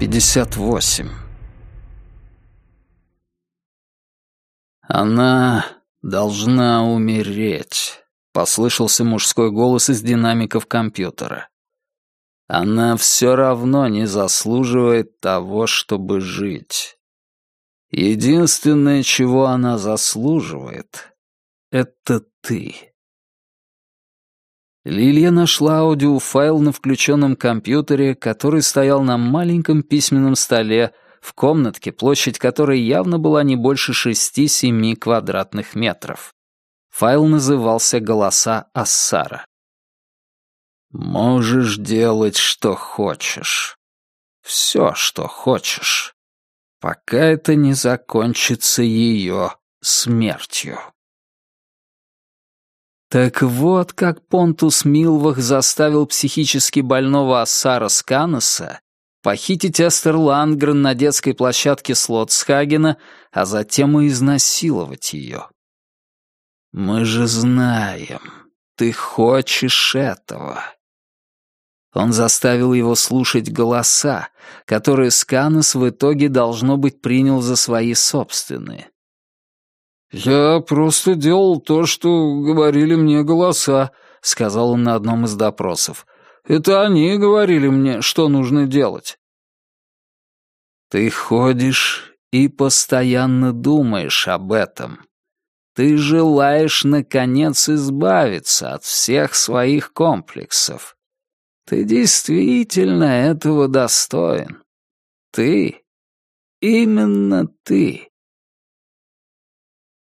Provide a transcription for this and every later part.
58. «Она должна умереть», — послышался мужской голос из динамиков компьютера. «Она все равно не заслуживает того, чтобы жить. Единственное, чего она заслуживает, — это ты». Лилия нашла аудиофайл на включенном компьютере, который стоял на маленьком письменном столе в комнатке, площадь которой явно была не больше шести-семи квадратных метров. Файл назывался «Голоса Ассара». «Можешь делать, что хочешь. Все, что хочешь. Пока это не закончится ее смертью». Так вот как Понтус Милвах заставил психически больного Ассара Сканоса похитить Эстер Лангрен на детской площадке Слотсхагена, а затем и изнасиловать ее. «Мы же знаем, ты хочешь этого». Он заставил его слушать голоса, которые Сканос в итоге, должно быть, принял за свои собственные. «Я просто делал то, что говорили мне голоса», — сказал он на одном из допросов. «Это они говорили мне, что нужно делать». «Ты ходишь и постоянно думаешь об этом. Ты желаешь, наконец, избавиться от всех своих комплексов. Ты действительно этого достоин. Ты, именно ты».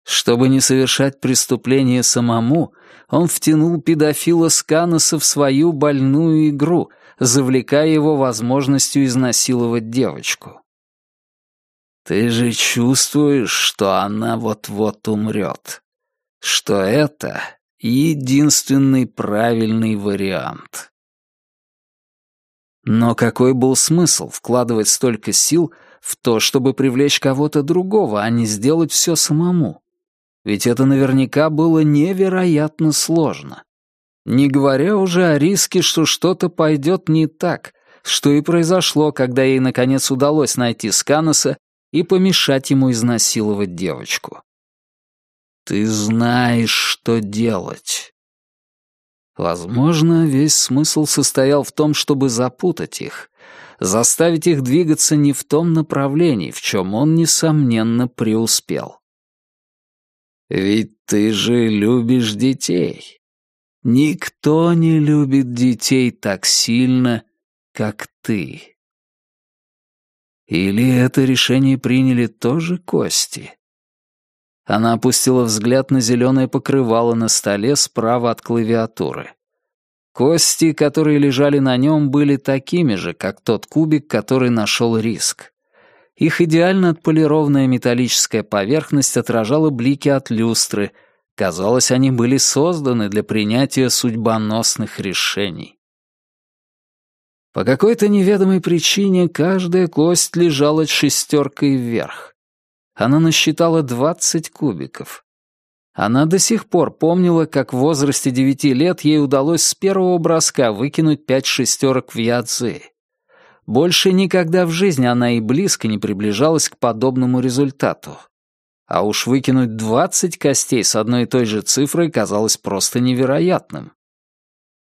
Чтобы не совершать преступление самому, он втянул педофила Сканоса в свою больную игру, завлекая его возможностью изнасиловать девочку. «Ты же чувствуешь, что она вот-вот умрет, что это единственный правильный вариант». Но какой был смысл вкладывать столько сил в то, чтобы привлечь кого-то другого, а не сделать все самому? Ведь это наверняка было невероятно сложно. Не говоря уже о риске, что что-то пойдет не так, что и произошло, когда ей наконец удалось найти Сканоса и помешать ему изнасиловать девочку. «Ты знаешь, что делать». Возможно, весь смысл состоял в том, чтобы запутать их, заставить их двигаться не в том направлении, в чем он, несомненно, преуспел. Ведь ты же любишь детей. Никто не любит детей так сильно, как ты. Или это решение приняли тоже кости? Она опустила взгляд на зеленое покрывало на столе справа от клавиатуры. Кости, которые лежали на нем, были такими же, как тот кубик, который нашел Риск. Их идеально отполированная металлическая поверхность отражала блики от люстры. Казалось, они были созданы для принятия судьбоносных решений. По какой-то неведомой причине каждая кость лежала шестеркой вверх. Она насчитала двадцать кубиков. Она до сих пор помнила, как в возрасте девяти лет ей удалось с первого броска выкинуть пять шестерок в ядзы. Больше никогда в жизни она и близко не приближалась к подобному результату. А уж выкинуть двадцать костей с одной и той же цифрой казалось просто невероятным.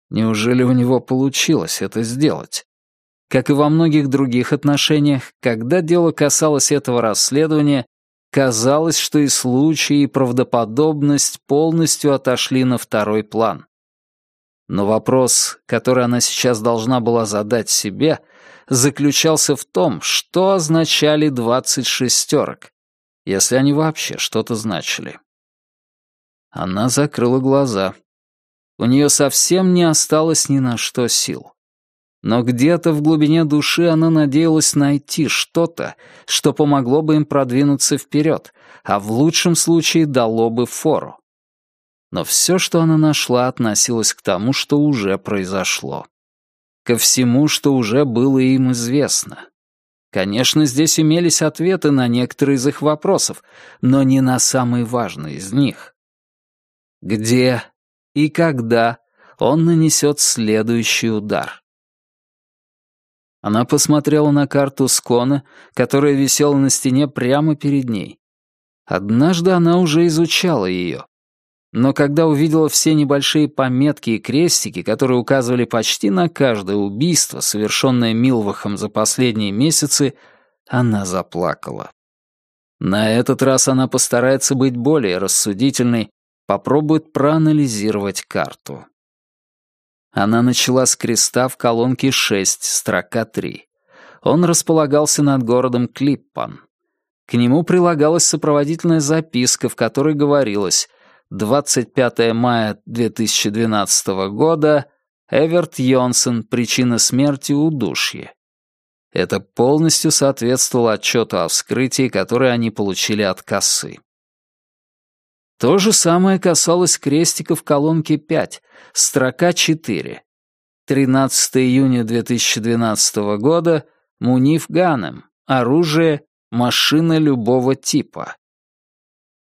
Неужели у него получилось это сделать? Как и во многих других отношениях, когда дело касалось этого расследования, казалось, что и случай, и правдоподобность полностью отошли на второй план. Но вопрос, который она сейчас должна была задать себе — заключался в том, что означали двадцать шестерок, если они вообще что-то значили. Она закрыла глаза. У нее совсем не осталось ни на что сил. Но где-то в глубине души она надеялась найти что-то, что помогло бы им продвинуться вперед, а в лучшем случае дало бы фору. Но все, что она нашла, относилось к тому, что уже произошло ко всему, что уже было им известно. Конечно, здесь имелись ответы на некоторые из их вопросов, но не на самый важный из них. Где и когда он нанесет следующий удар? Она посмотрела на карту Скона, которая висела на стене прямо перед ней. Однажды она уже изучала ее. Но когда увидела все небольшие пометки и крестики, которые указывали почти на каждое убийство, совершенное Милвахом за последние месяцы, она заплакала. На этот раз она постарается быть более рассудительной, попробует проанализировать карту. Она начала с креста в колонке 6, строка 3. Он располагался над городом Клиппан. К нему прилагалась сопроводительная записка, в которой говорилось 25 мая 2012 года Эверт Йонсен, причина смерти удушье. Это полностью соответствовало отчету о вскрытии, который они получили от кассы. То же самое касалось крестика в колонке 5, строка 4. 13 июня 2012 года Муниф Ганем. Оружие, машина любого типа.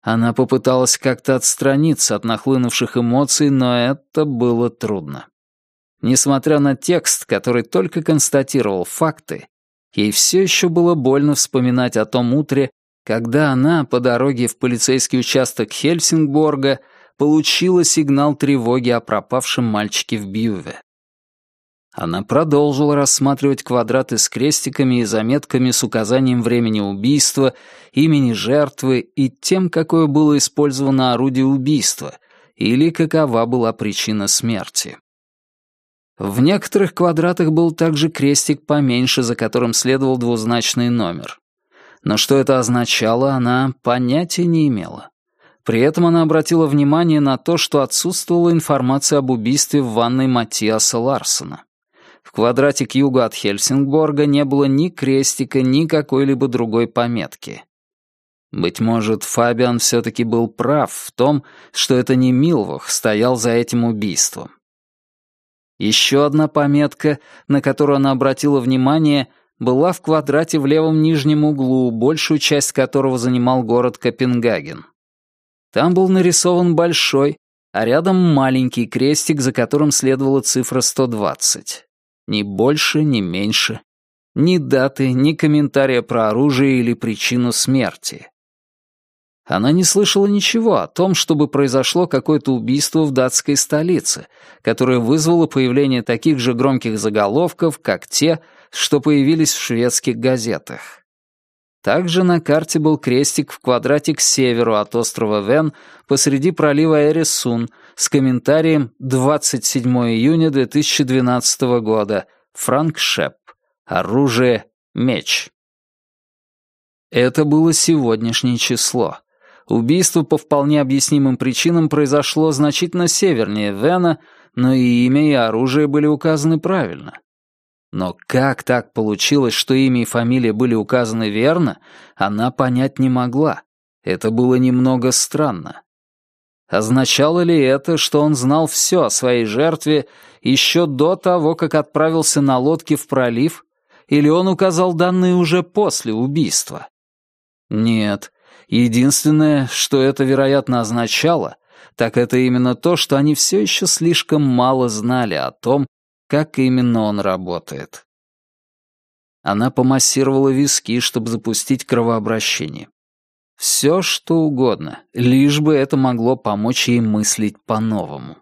Она попыталась как-то отстраниться от нахлынувших эмоций, но это было трудно. Несмотря на текст, который только констатировал факты, ей все еще было больно вспоминать о том утре, когда она по дороге в полицейский участок Хельсингборга получила сигнал тревоги о пропавшем мальчике в Бьюве. Она продолжила рассматривать квадраты с крестиками и заметками с указанием времени убийства, имени жертвы и тем, какое было использовано орудие убийства или какова была причина смерти. В некоторых квадратах был также крестик поменьше, за которым следовал двузначный номер. Но что это означало, она понятия не имела. При этом она обратила внимание на то, что отсутствовала информация об убийстве в ванной Матиаса Ларсона. Квадрате к югу от Хельсингборга не было ни крестика, ни какой-либо другой пометки. Быть может, Фабиан все-таки был прав в том, что это не Милвах стоял за этим убийством. Еще одна пометка, на которую она обратила внимание, была в квадрате в левом нижнем углу, большую часть которого занимал город Копенгаген. Там был нарисован большой, а рядом маленький крестик, за которым следовала цифра 120. Ни больше, ни меньше. Ни даты, ни комментария про оружие или причину смерти. Она не слышала ничего о том, чтобы произошло какое-то убийство в датской столице, которое вызвало появление таких же громких заголовков, как те, что появились в шведских газетах. Также на карте был крестик в квадрате к северу от острова Вен посреди пролива Эрисун с комментарием «27 июня 2012 года. Франк Шепп. Оружие. Меч». Это было сегодняшнее число. Убийство по вполне объяснимым причинам произошло значительно севернее Вена, но и имя, и оружие были указаны правильно. Но как так получилось, что имя и фамилия были указаны верно, она понять не могла. Это было немного странно. Означало ли это, что он знал все о своей жертве еще до того, как отправился на лодке в пролив, или он указал данные уже после убийства? Нет. Единственное, что это, вероятно, означало, так это именно то, что они все еще слишком мало знали о том, как именно он работает. Она помассировала виски, чтобы запустить кровообращение. Все, что угодно, лишь бы это могло помочь ей мыслить по-новому.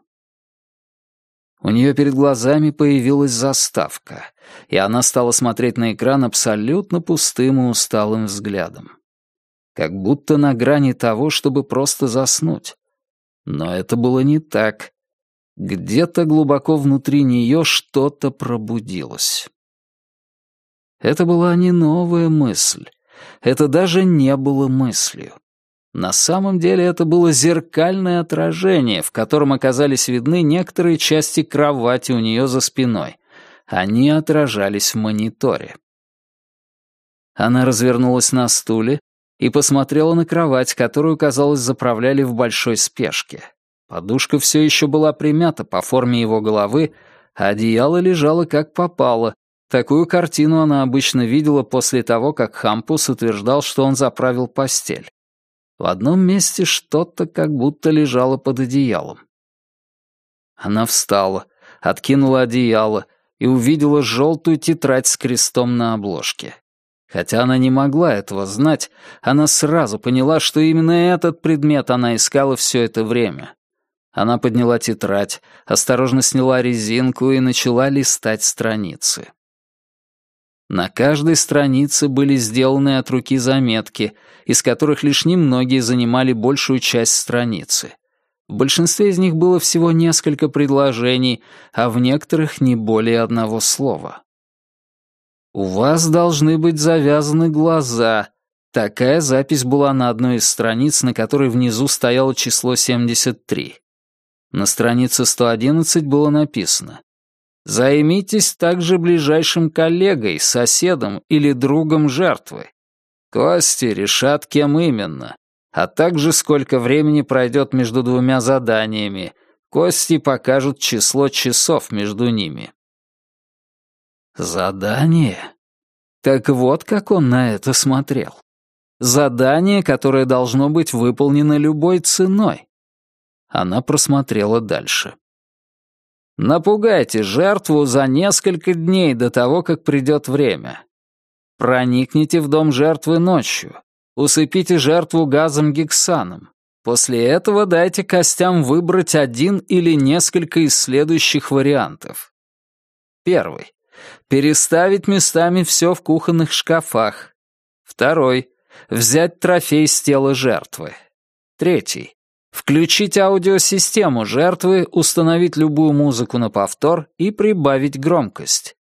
У нее перед глазами появилась заставка, и она стала смотреть на экран абсолютно пустым и усталым взглядом. Как будто на грани того, чтобы просто заснуть. Но это было не так. Где-то глубоко внутри нее что-то пробудилось. Это была не новая мысль. Это даже не было мыслью. На самом деле это было зеркальное отражение, в котором оказались видны некоторые части кровати у нее за спиной. Они отражались в мониторе. Она развернулась на стуле и посмотрела на кровать, которую, казалось, заправляли в большой спешке. Подушка все еще была примята по форме его головы, а одеяло лежало как попало. Такую картину она обычно видела после того, как Хампус утверждал, что он заправил постель. В одном месте что-то как будто лежало под одеялом. Она встала, откинула одеяло, и увидела желтую тетрадь с крестом на обложке. Хотя она не могла этого знать, она сразу поняла, что именно этот предмет она искала все это время. Она подняла тетрадь, осторожно сняла резинку и начала листать страницы. На каждой странице были сделаны от руки заметки, из которых лишь немногие занимали большую часть страницы. В большинстве из них было всего несколько предложений, а в некоторых не более одного слова. «У вас должны быть завязаны глаза». Такая запись была на одной из страниц, на которой внизу стояло число 73. На странице 111 было написано Займитесь также ближайшим коллегой, соседом или другом жертвы. Кости решат, кем именно, а также сколько времени пройдет между двумя заданиями. Кости покажут число часов между ними. Задание? Так вот, как он на это смотрел. Задание, которое должно быть выполнено любой ценой. Она просмотрела дальше. Напугайте жертву за несколько дней до того, как придет время. Проникните в дом жертвы ночью. Усыпите жертву газом гексаном. После этого дайте костям выбрать один или несколько из следующих вариантов. Первый. Переставить местами все в кухонных шкафах. Второй. Взять трофей с тела жертвы. Третий. Включить аудиосистему жертвы, установить любую музыку на повтор и прибавить громкость.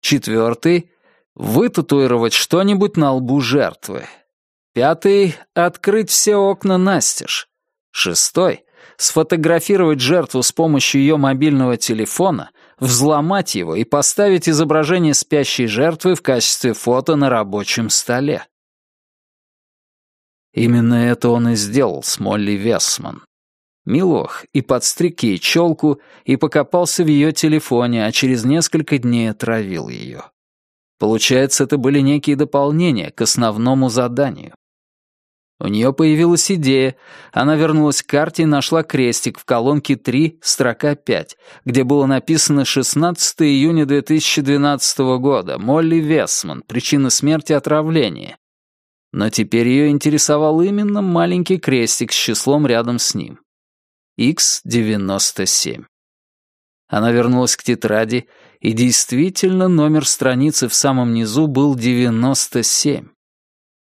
Четвертый — вытатуировать что-нибудь на лбу жертвы. Пятый — открыть все окна настежь. Шестой — сфотографировать жертву с помощью ее мобильного телефона, взломать его и поставить изображение спящей жертвы в качестве фото на рабочем столе. Именно это он и сделал с Молли Весман. Милох и подстриг ей челку, и покопался в ее телефоне, а через несколько дней отравил ее. Получается, это были некие дополнения к основному заданию. У нее появилась идея. Она вернулась к карте и нашла крестик в колонке 3, строка 5, где было написано 16 июня 2012 года. Молли Весман. Причина смерти — отравление. Но теперь ее интересовал именно маленький крестик с числом рядом с ним. X97. Она вернулась к тетради, и действительно номер страницы в самом низу был 97.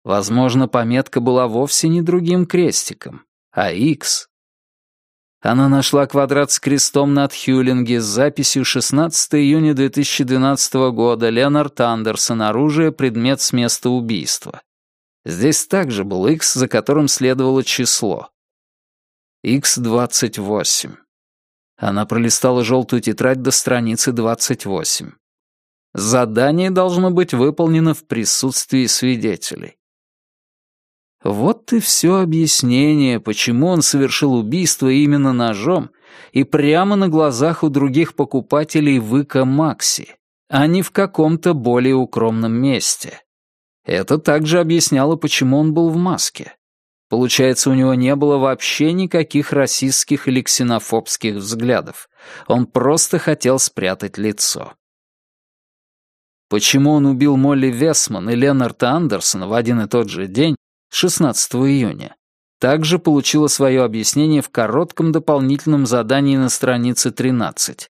Возможно, пометка была вовсе не другим крестиком, а X. Она нашла квадрат с крестом над Хюлинге с записью 16 июня 2012 года Леонард Андерсон «Оружие, предмет с места убийства». Здесь также был x, за которым следовало число. x28. Она пролистала желтую тетрадь до страницы 28. Задание должно быть выполнено в присутствии свидетелей. Вот и все объяснение, почему он совершил убийство именно ножом и прямо на глазах у других покупателей в Ика Макси, а не в каком-то более укромном месте. Это также объясняло, почему он был в маске. Получается, у него не было вообще никаких расистских или ксенофобских взглядов. Он просто хотел спрятать лицо. Почему он убил Молли Весман и Ленарта Андерсона в один и тот же день, 16 июня, также получило свое объяснение в коротком дополнительном задании на странице 13.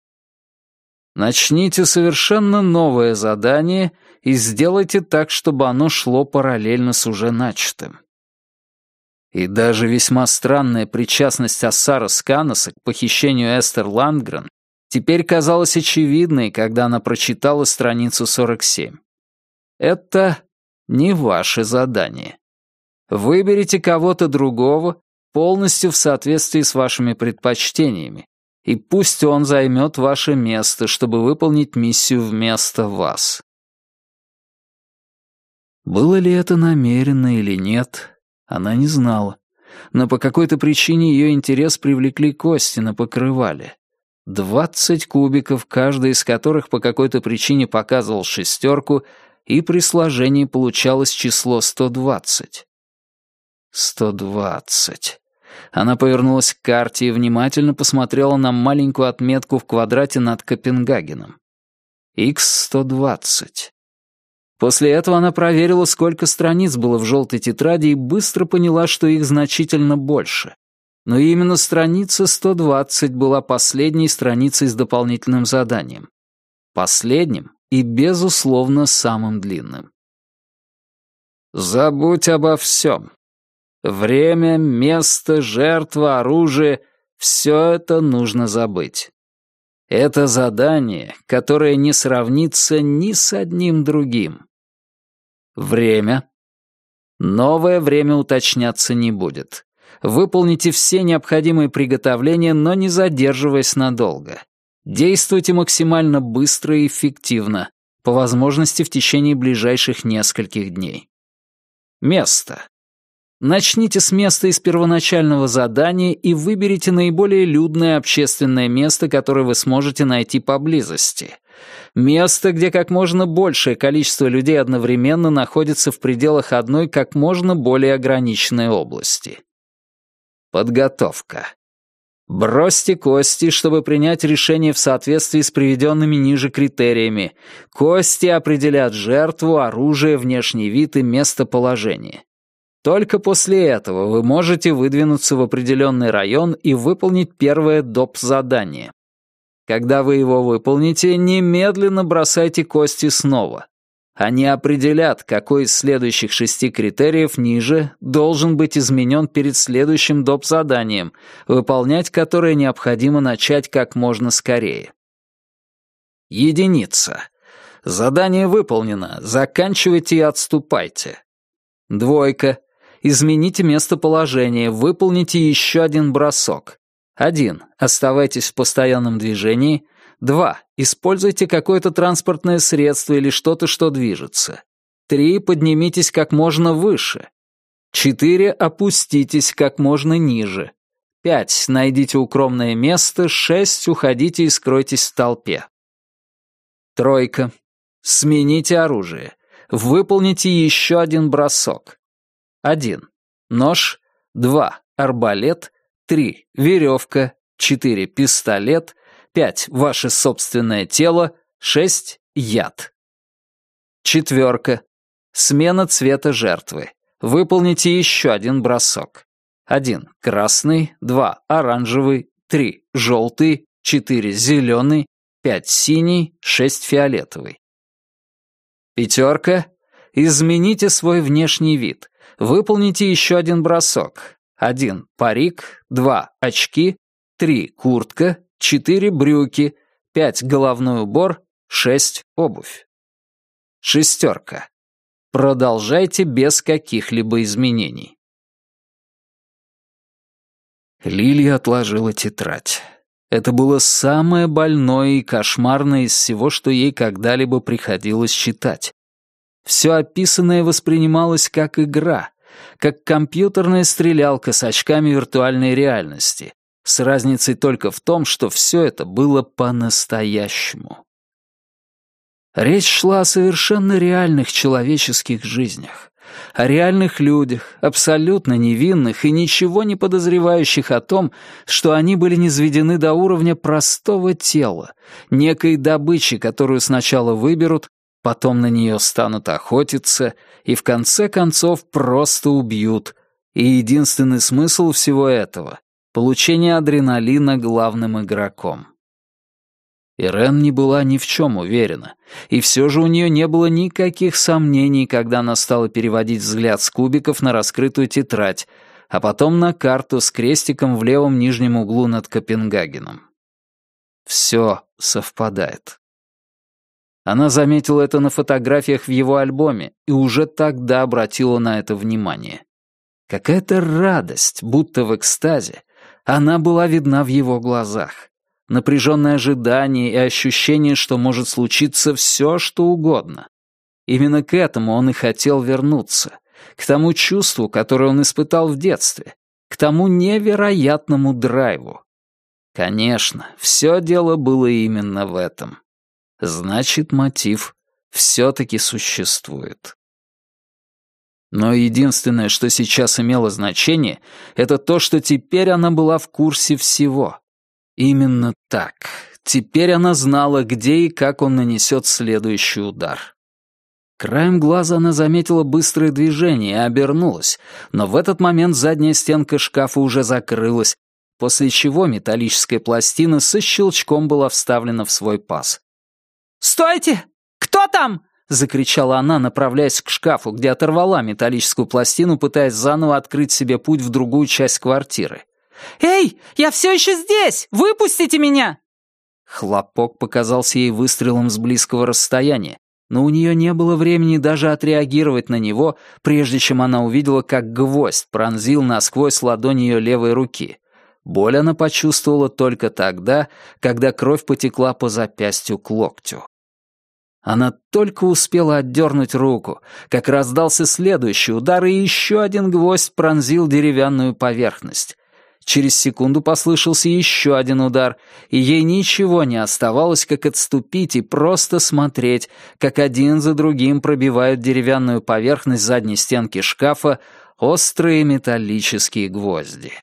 Начните совершенно новое задание и сделайте так, чтобы оно шло параллельно с уже начатым. И даже весьма странная причастность Ассара Сканаса к похищению Эстер Ландгрен теперь казалась очевидной, когда она прочитала страницу 47. Это не ваше задание. Выберите кого-то другого, полностью в соответствии с вашими предпочтениями, и пусть он займет ваше место, чтобы выполнить миссию вместо вас. Было ли это намеренно или нет, она не знала. Но по какой-то причине ее интерес привлекли кости на покрывале. Двадцать кубиков, каждый из которых по какой-то причине показывал шестерку, и при сложении получалось число 120. 120. Она повернулась к карте и внимательно посмотрела на маленькую отметку в квадрате над Копенгагеном. X120. После этого она проверила, сколько страниц было в желтой тетради и быстро поняла, что их значительно больше. Но именно страница 120 была последней страницей с дополнительным заданием. Последним и, безусловно, самым длинным. Забудь обо всем. Время, место, жертва, оружие — все это нужно забыть. Это задание, которое не сравнится ни с одним другим. Время. Новое время уточняться не будет. Выполните все необходимые приготовления, но не задерживаясь надолго. Действуйте максимально быстро и эффективно, по возможности в течение ближайших нескольких дней. Место. Начните с места из первоначального задания и выберите наиболее людное общественное место, которое вы сможете найти поблизости. Место, где как можно большее количество людей одновременно находится в пределах одной как можно более ограниченной области. Подготовка. Бросьте кости, чтобы принять решение в соответствии с приведенными ниже критериями. Кости определят жертву, оружие, внешний вид и местоположение. Только после этого вы можете выдвинуться в определенный район и выполнить первое доп. задание. Когда вы его выполните, немедленно бросайте кости снова. Они определят, какой из следующих шести критериев ниже должен быть изменен перед следующим доп. заданием, выполнять которое необходимо начать как можно скорее. Единица. Задание выполнено. Заканчивайте и отступайте. Двойка. Измените местоположение, выполните еще один бросок. Один. Оставайтесь в постоянном движении. Два. Используйте какое-то транспортное средство или что-то, что движется. Три. Поднимитесь как можно выше. Четыре. Опуститесь как можно ниже. Пять. Найдите укромное место. Шесть. Уходите и скройтесь в толпе. Тройка. Смените оружие. Выполните еще один бросок. 1. Нож. 2. Арбалет. 3. Веревка. 4. Пистолет. 5. Ваше собственное тело. 6. Яд. Четверка. Смена цвета жертвы. Выполните еще один бросок. 1. Красный. 2. Оранжевый. 3. Желтый. 4. Зеленый. 5. Синий. 6. Фиолетовый. Пятерка. Измените свой внешний вид. Выполните еще один бросок. Один — парик, два — очки, три — куртка, четыре — брюки, пять — головной убор, шесть — обувь. Шестерка. Продолжайте без каких-либо изменений. Лилия отложила тетрадь. Это было самое больное и кошмарное из всего, что ей когда-либо приходилось читать. Все описанное воспринималось как игра, как компьютерная стрелялка с очками виртуальной реальности, с разницей только в том, что все это было по-настоящему. Речь шла о совершенно реальных человеческих жизнях, о реальных людях, абсолютно невинных и ничего не подозревающих о том, что они были низведены до уровня простого тела, некой добычи, которую сначала выберут, потом на нее станут охотиться и в конце концов просто убьют. И единственный смысл всего этого — получение адреналина главным игроком. Ирен не была ни в чем уверена, и все же у нее не было никаких сомнений, когда она стала переводить взгляд с кубиков на раскрытую тетрадь, а потом на карту с крестиком в левом нижнем углу над Копенгагеном. Все совпадает. Она заметила это на фотографиях в его альбоме и уже тогда обратила на это внимание. Какая-то радость, будто в экстазе, она была видна в его глазах. Напряженное ожидание и ощущение, что может случиться все, что угодно. Именно к этому он и хотел вернуться, к тому чувству, которое он испытал в детстве, к тому невероятному драйву. Конечно, все дело было именно в этом. Значит, мотив все-таки существует. Но единственное, что сейчас имело значение, это то, что теперь она была в курсе всего. Именно так. Теперь она знала, где и как он нанесет следующий удар. Краем глаза она заметила быстрое движение и обернулась, но в этот момент задняя стенка шкафа уже закрылась, после чего металлическая пластина со щелчком была вставлена в свой паз. «Стойте! Кто там?» — закричала она, направляясь к шкафу, где оторвала металлическую пластину, пытаясь заново открыть себе путь в другую часть квартиры. «Эй, я все еще здесь! Выпустите меня!» Хлопок показался ей выстрелом с близкого расстояния, но у нее не было времени даже отреагировать на него, прежде чем она увидела, как гвоздь пронзил насквозь ладонь ее левой руки. Боль она почувствовала только тогда, когда кровь потекла по запястью к локтю. Она только успела отдернуть руку, как раздался следующий удар, и еще один гвоздь пронзил деревянную поверхность. Через секунду послышался еще один удар, и ей ничего не оставалось, как отступить и просто смотреть, как один за другим пробивают деревянную поверхность задней стенки шкафа острые металлические гвозди.